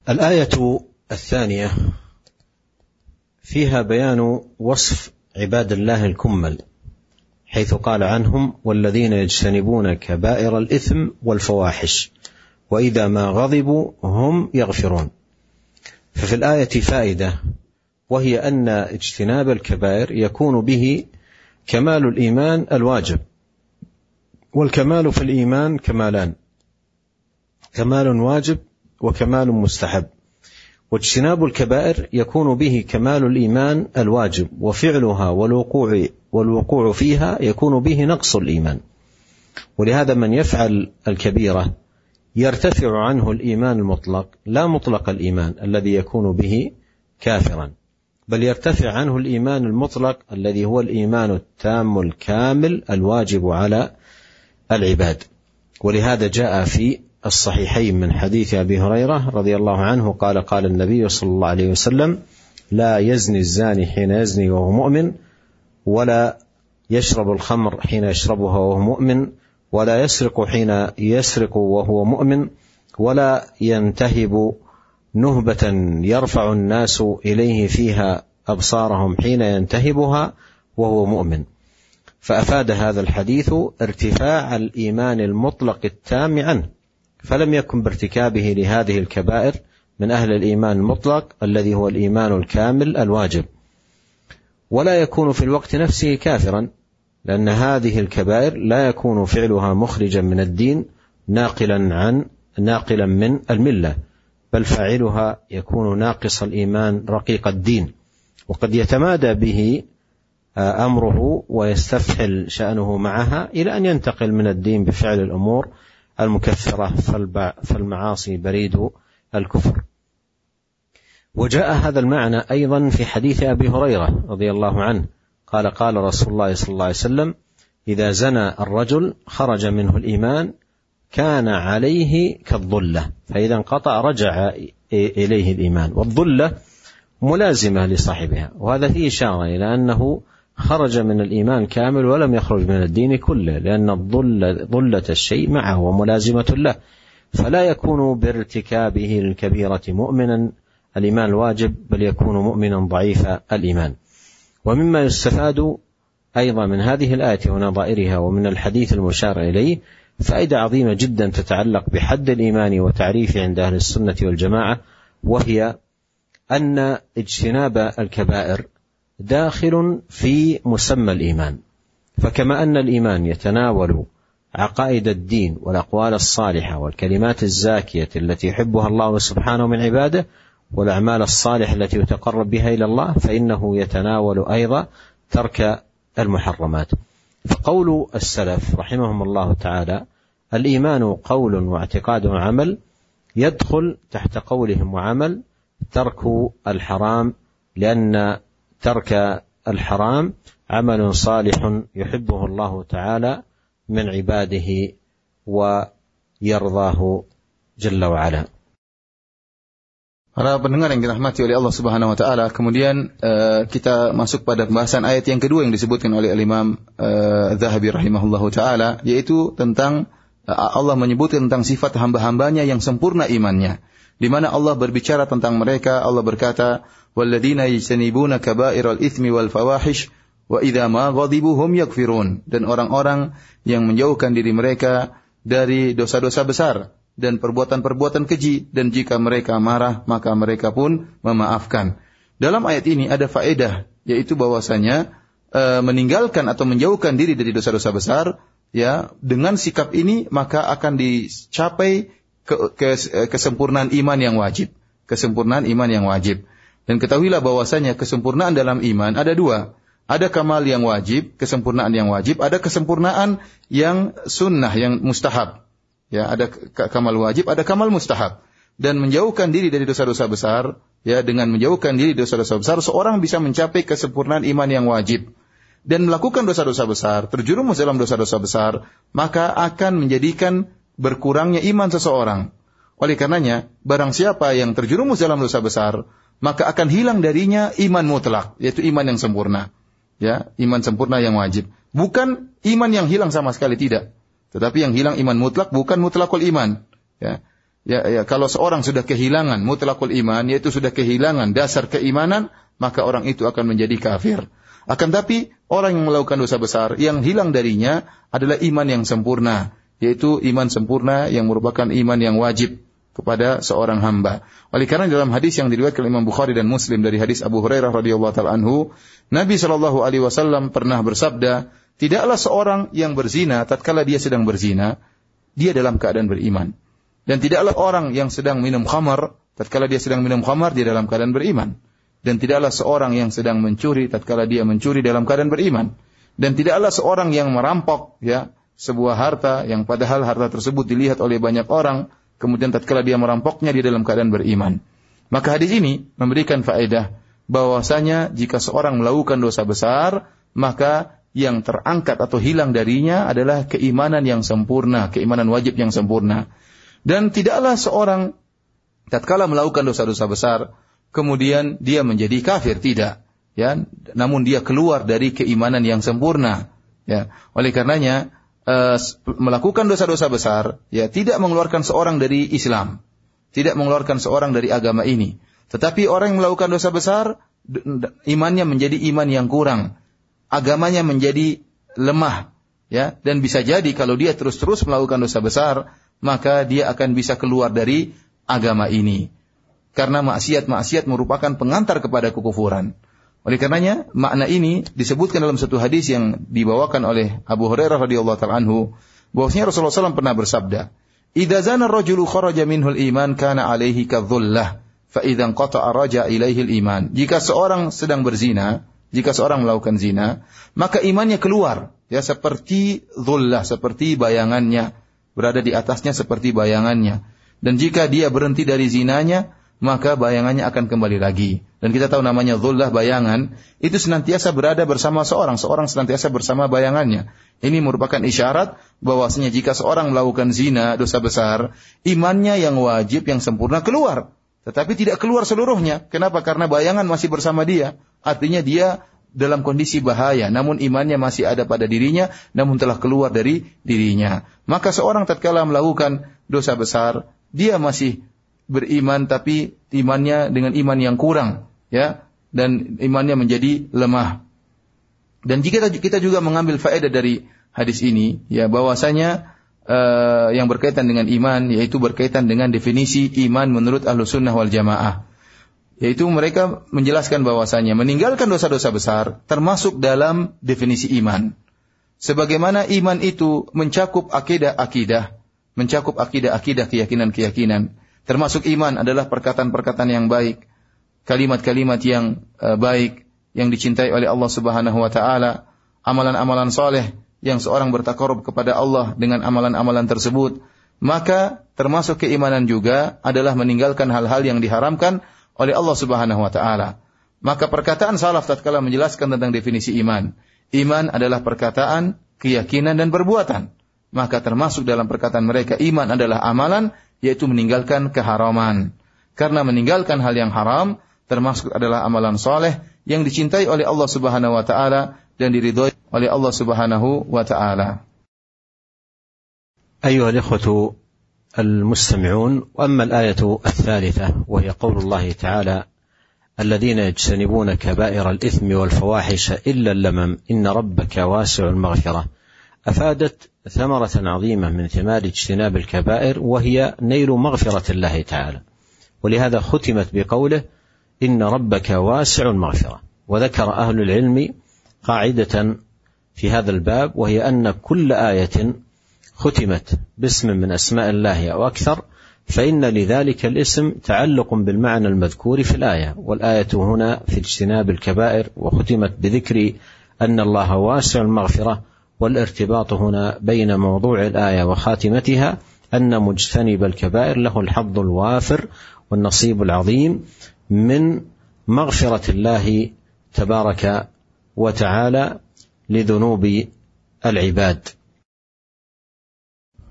الآية الثانية فيها بيان وصف عباد الله الكمل حيث قال عنهم والذين يجتنبون كبائر الإثم والفواحش وإذا ما غضبوا هم يغفرون ففي الآية فائدة وهي أن اجتناب الكبائر يكون به كمال الإيمان الواجب والكمال في الإيمان كمالان. كمال واجب وكمال مستحب. واجتناب الكبائر يكون به كمال الإيمان الواجب وفعلها والوقوع والوقوع فيها يكون به نقص الإيمان. ولهذا من يفعل الكبيرة يرتفع عنه الإيمان المطلق لا مطلق الإيمان الذي يكون به كافرا بل يرتفع عنه الإيمان المطلق الذي هو الإيمان التام الكامل الواجب على العباد. ولهذا جاء في الصحيحين من حديث أبي هريرة رضي الله عنه قال قال النبي صلى الله عليه وسلم لا يزني الزاني حين يزني وهو مؤمن ولا يشرب الخمر حين يشربها وهو مؤمن ولا يسرق حين يسرق وهو مؤمن ولا ينتهب نهبة يرفع الناس إليه فيها أبصارهم حين ينتهبها وهو مؤمن. فأفاد هذا الحديث ارتفاع الإيمان المطلق التام عنه فلم يكن بارتكابه لهذه الكبائر من أهل الإيمان المطلق الذي هو الإيمان الكامل الواجب. ولا يكون في الوقت نفسه كافرا لأن هذه الكبائر لا يكون فعلها مخرجا من الدين ناقلا عن ناقلا من الملة بل فاعلها يكون ناقص الإيمان رقيق الدين. وقد يتمادى به أمره ويستفحل شأنه معها إلى أن ينتقل من الدين بفعل الأمور المكفرة فالمعاصي بريد الكفر. وجاء هذا المعنى أيضا في حديث أبي هريرة رضي الله عنه قال قال رسول الله صلى الله عليه وسلم إذا زنى الرجل خرج منه الإيمان كان عليه كالظلة فإذا انقطع رجع إليه الإيمان والظلة ملازمة لصاحبها وهذا فيه إشارة إلى أنه خرج من الإيمان كامل ولم يخرج من الدين كله لأن الظلة ظلة الشيء معه وملازمة له. فلا يكون بارتكابه للكبيرة مؤمنا الإيمان الواجب بل يكون مؤمنا ضعيف الإيمان. ومما يستفاد أيضا من هذه الآية ونظائرها ومن الحديث المشار إليه فائدة عظيمة جدا تتعلق بحد الإيمان وتعريفه عند أهل السنة والجماعة وهي أن اجتناب الكبائر داخل في مسمى الإيمان. فكما أن الإيمان يتناول عقائد الدين والأقوال الصالحة والكلمات الزاكية التي يحبها الله سبحانه من عباده والأعمال الصالحة التي يتقرب بها إلى الله فإنه يتناول أيضا ترك المحرمات. فقول السلف رحمهم الله تعالى الإيمان قول واعتقاد وعمل يدخل تحت قولهم وعمل ترك الحرام لأن ترك الحرام عمل صالح يحبه الله تعالى من عباده ويرضاه جل وعلا Para pendengar yang dirahmati oleh Allah Subhanahu wa taala, kemudian uh, kita masuk pada pembahasan ayat yang kedua yang disebutkan oleh Imam uh, Zahabi rahimahullahu taala, yaitu tentang uh, Allah menyebutkan tentang sifat hamba-hambanya yang sempurna imannya. Di mana Allah berbicara tentang mereka, Allah berkata, والذين يجتنبون كبائر الإثم والفواحش وإذا ما غضبهم يكفرون dan orang-orang yang menjauhkan diri mereka dari dosa-dosa besar dan perbuatan-perbuatan keji dan jika mereka marah maka mereka pun memaafkan. Dalam ayat ini ada faedah yaitu bahwasanya e, meninggalkan atau menjauhkan diri dari dosa-dosa besar ya dengan sikap ini maka akan dicapai ke, ke, eh, kesempurnaan iman yang wajib, kesempurnaan iman yang wajib. Dan ketahuilah bahwasanya kesempurnaan dalam iman ada dua. Ada kamal yang wajib, kesempurnaan yang wajib, ada kesempurnaan yang sunnah, yang mustahab. Ya, ada kamal wajib, ada kamal mustahab. Dan menjauhkan diri dari dosa-dosa besar, ya, dengan menjauhkan diri dari dosa-dosa besar, seorang bisa mencapai kesempurnaan iman yang wajib. Dan melakukan dosa-dosa besar, terjerumus dalam dosa-dosa besar, maka akan menjadikan berkurangnya iman seseorang. Oleh karenanya, barang siapa yang terjerumus dalam dosa besar, maka akan hilang darinya iman mutlak, yaitu iman yang sempurna. Ya, iman sempurna yang wajib. Bukan iman yang hilang sama sekali tidak. Tetapi yang hilang iman mutlak bukan mutlakul iman. Ya. Ya, ya, kalau seorang sudah kehilangan mutlakul iman, yaitu sudah kehilangan dasar keimanan, maka orang itu akan menjadi kafir. Akan tapi orang yang melakukan dosa besar, yang hilang darinya adalah iman yang sempurna, yaitu iman sempurna yang merupakan iman yang wajib kepada seorang hamba. Oleh karena dalam hadis yang diriwayatkan Imam Bukhari dan Muslim dari hadis Abu Hurairah radhiyallahu taala anhu, Nabi Shallallahu alaihi wasallam pernah bersabda, "Tidaklah seorang yang berzina tatkala dia sedang berzina, dia dalam keadaan beriman. Dan tidaklah orang yang sedang minum khamar tatkala dia sedang minum khamar dia dalam keadaan beriman. Dan tidaklah seorang yang sedang mencuri tatkala dia mencuri dalam keadaan beriman. Dan tidaklah seorang yang merampok ya sebuah harta yang padahal harta tersebut dilihat oleh banyak orang kemudian tatkala dia merampoknya dia dalam keadaan beriman. Maka hadis ini memberikan faedah bahwasanya jika seorang melakukan dosa besar, maka yang terangkat atau hilang darinya adalah keimanan yang sempurna, keimanan wajib yang sempurna. Dan tidaklah seorang tatkala melakukan dosa-dosa besar, kemudian dia menjadi kafir, tidak. Ya, namun dia keluar dari keimanan yang sempurna. Ya, oleh karenanya uh, melakukan dosa-dosa besar, ya tidak mengeluarkan seorang dari Islam, tidak mengeluarkan seorang dari agama ini. Tetapi orang yang melakukan dosa besar, imannya menjadi iman yang kurang, agamanya menjadi lemah, ya dan bisa jadi kalau dia terus-terus melakukan dosa besar, maka dia akan bisa keluar dari agama ini. Karena maksiat-maksiat merupakan pengantar kepada kekufuran. Oleh karenanya makna ini disebutkan dalam satu hadis yang dibawakan oleh Abu Hurairah radhiyallahu taala anhu bahwasanya Rasulullah SAW pernah bersabda, "Idza zana rajulu kharaja minhul iman kana alaihi kadzullah, fa idza qata'a raja ilaihi iman." Jika seorang sedang berzina, jika seorang melakukan zina, maka imannya keluar ya seperti zullah, seperti bayangannya, berada di atasnya seperti bayangannya. Dan jika dia berhenti dari zinanya, maka bayangannya akan kembali lagi. Dan kita tahu namanya zullah bayangan, itu senantiasa berada bersama seorang, seorang senantiasa bersama bayangannya. Ini merupakan isyarat bahwasanya jika seorang melakukan zina, dosa besar, imannya yang wajib, yang sempurna keluar. Tetapi tidak keluar seluruhnya. Kenapa? Karena bayangan masih bersama dia. Artinya dia dalam kondisi bahaya, namun imannya masih ada pada dirinya, namun telah keluar dari dirinya. Maka seorang tatkala melakukan dosa besar, dia masih beriman tapi imannya dengan iman yang kurang ya dan imannya menjadi lemah. Dan jika kita juga mengambil faedah dari hadis ini ya bahwasanya uh, yang berkaitan dengan iman yaitu berkaitan dengan definisi iman menurut ahlu sunnah wal jamaah yaitu mereka menjelaskan bahwasanya meninggalkan dosa-dosa besar termasuk dalam definisi iman. Sebagaimana iman itu mencakup akidah-akidah, mencakup akidah-akidah keyakinan-keyakinan, termasuk iman adalah perkataan-perkataan yang baik, kalimat-kalimat yang uh, baik yang dicintai oleh Allah Subhanahu wa taala, amalan-amalan soleh yang seorang bertakarub kepada Allah dengan amalan-amalan tersebut, maka termasuk keimanan juga adalah meninggalkan hal-hal yang diharamkan oleh Allah Subhanahu wa taala. Maka perkataan salaf tatkala menjelaskan tentang definisi iman, iman adalah perkataan, keyakinan dan perbuatan. Maka termasuk dalam perkataan mereka iman adalah amalan yaitu meninggalkan keharaman. Karena meninggalkan hal yang haram termasuk adalah amalan soleh yang dicintai oleh Allah Subhanahu wa taala dan diridhoi oleh Allah Subhanahu wa taala. أيها الإخوة المستمعون وأما الآية الثالثة وهي قول الله تعالى الذين يجتنبون كبائر الإثم والفواحش إلا اللمم إن ربك واسع المغفرة أفادت ثمرة عظيمة من ثمار اجتناب الكبائر وهي نيل مغفرة الله تعالى. ولهذا ختمت بقوله إن ربك واسع المغفرة. وذكر أهل العلم قاعدة في هذا الباب وهي أن كل آية ختمت باسم من أسماء الله أو أكثر فإن لذلك الاسم تعلق بالمعنى المذكور في الآية. والآية هنا في اجتناب الكبائر وختمت بذكر أن الله واسع المغفرة والارتباط هنا بين موضوع الآية وخاتمتها أن مجتنب الكبائر له الحظ الوافر والنصيب العظيم من مغفرة الله تبارك وتعالى لذنوب العباد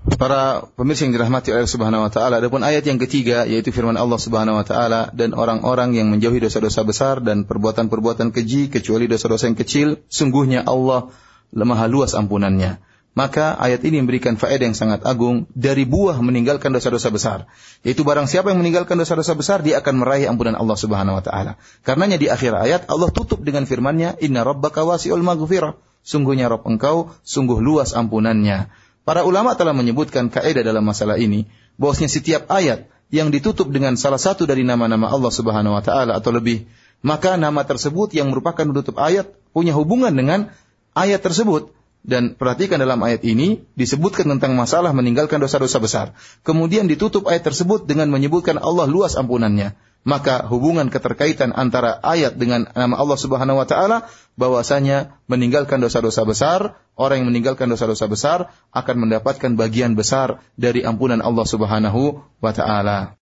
Para pemirsa yang dirahmati oleh Subhanahu wa taala, adapun ayat yang ketiga yaitu firman Allah Subhanahu wa taala dan orang-orang yang menjauhi dosa-dosa besar dan perbuatan-perbuatan keji kecuali dosa-dosa yang kecil, sungguhnya Allah lemah luas ampunannya. Maka ayat ini memberikan faedah yang sangat agung dari buah meninggalkan dosa-dosa besar. Yaitu barang siapa yang meninggalkan dosa-dosa besar, dia akan meraih ampunan Allah Subhanahu wa taala. Karenanya di akhir ayat Allah tutup dengan firman-Nya, "Inna rabbaka wasi'ul maghfirah." Sungguhnya Rabb engkau sungguh luas ampunannya. Para ulama telah menyebutkan kaidah dalam masalah ini, bahwasanya setiap ayat yang ditutup dengan salah satu dari nama-nama Allah Subhanahu wa taala atau lebih, maka nama tersebut yang merupakan penutup ayat punya hubungan dengan ayat tersebut dan perhatikan dalam ayat ini disebutkan tentang masalah meninggalkan dosa-dosa besar. Kemudian ditutup ayat tersebut dengan menyebutkan Allah luas ampunannya. Maka hubungan keterkaitan antara ayat dengan nama Allah Subhanahu wa taala bahwasanya meninggalkan dosa-dosa besar, orang yang meninggalkan dosa-dosa besar akan mendapatkan bagian besar dari ampunan Allah Subhanahu wa taala.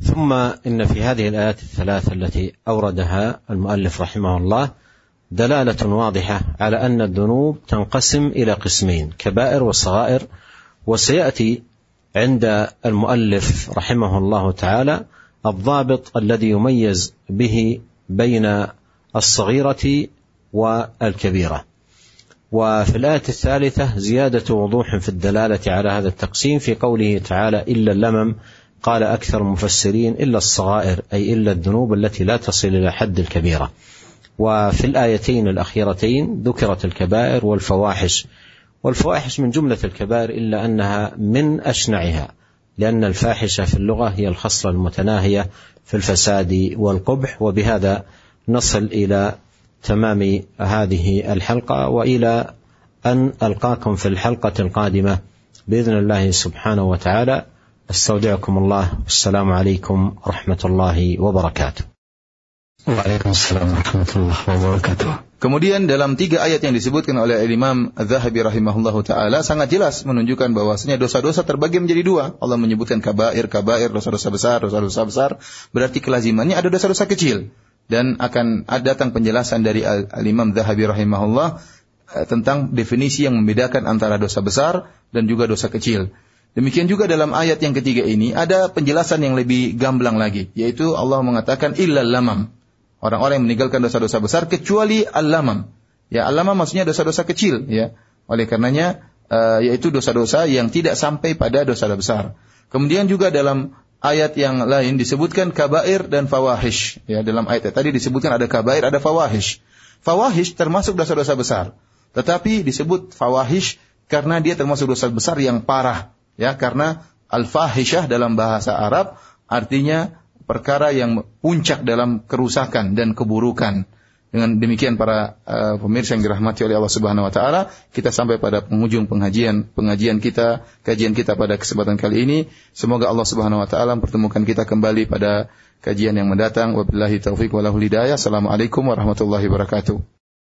ثم إن في هذه الآيات الثلاث التي أوردها المؤلف رحمه الله دلالة واضحة على أن الذنوب تنقسم إلى قسمين كبائر وصغائر وسيأتي عند المؤلف رحمه الله تعالى الضابط الذي يميز به بين الصغيرة والكبيرة. وفي الآية الثالثة زيادة وضوح في الدلالة على هذا التقسيم في قوله تعالى إلا اللمم قال أكثر المفسرين إلا الصغائر أي إلا الذنوب التي لا تصل إلى حد الكبيرة. وفي الآيتين الأخيرتين ذكرت الكبائر والفواحش والفواحش من جملة الكبائر إلا أنها من أشنعها لأن الفاحشة في اللغة هي الخصلة المتناهية في الفساد والقبح وبهذا نصل إلى تمام هذه الحلقة وإلى أن ألقاكم في الحلقة القادمة بإذن الله سبحانه وتعالى. أستودعكم الله. والسلام عليكم ورحمة الله وبركاته. Waalaikumsalam warahmatullahi wabarakatuh. Kemudian dalam tiga ayat yang disebutkan oleh Imam Az-Zahabi rahimahullahu taala sangat jelas menunjukkan bahwasanya dosa-dosa terbagi menjadi dua. Allah menyebutkan kabair, kabair, dosa-dosa besar, dosa-dosa besar. Berarti kelazimannya ada dosa-dosa kecil dan akan datang penjelasan dari Al-Imam Zahabi rahimahullah eh, tentang definisi yang membedakan antara dosa besar dan juga dosa kecil. Demikian juga dalam ayat yang ketiga ini ada penjelasan yang lebih gamblang lagi, yaitu Allah mengatakan illal lamam. Orang-orang yang meninggalkan dosa-dosa besar kecuali al-lamam. Ya, al-lamam maksudnya dosa-dosa kecil, ya. Oleh karenanya uh, yaitu dosa-dosa yang tidak sampai pada dosa besar. Kemudian juga dalam ayat yang lain disebutkan kabair dan fawahish. Ya, dalam ayat tadi disebutkan ada kabair, ada fawahish. Fawahish termasuk dosa-dosa besar. Tetapi disebut fawahish karena dia termasuk dosa besar yang parah. Ya, karena al-fahishah dalam bahasa Arab artinya perkara yang puncak dalam kerusakan dan keburukan. Dengan demikian para uh, pemirsa yang dirahmati oleh Allah Subhanahu wa taala, kita sampai pada penghujung pengajian pengajian kita, kajian kita pada kesempatan kali ini. Semoga Allah Subhanahu wa taala mempertemukan kita kembali pada kajian yang mendatang. Wabillahi taufik walahul hidayah. Assalamualaikum warahmatullahi wabarakatuh.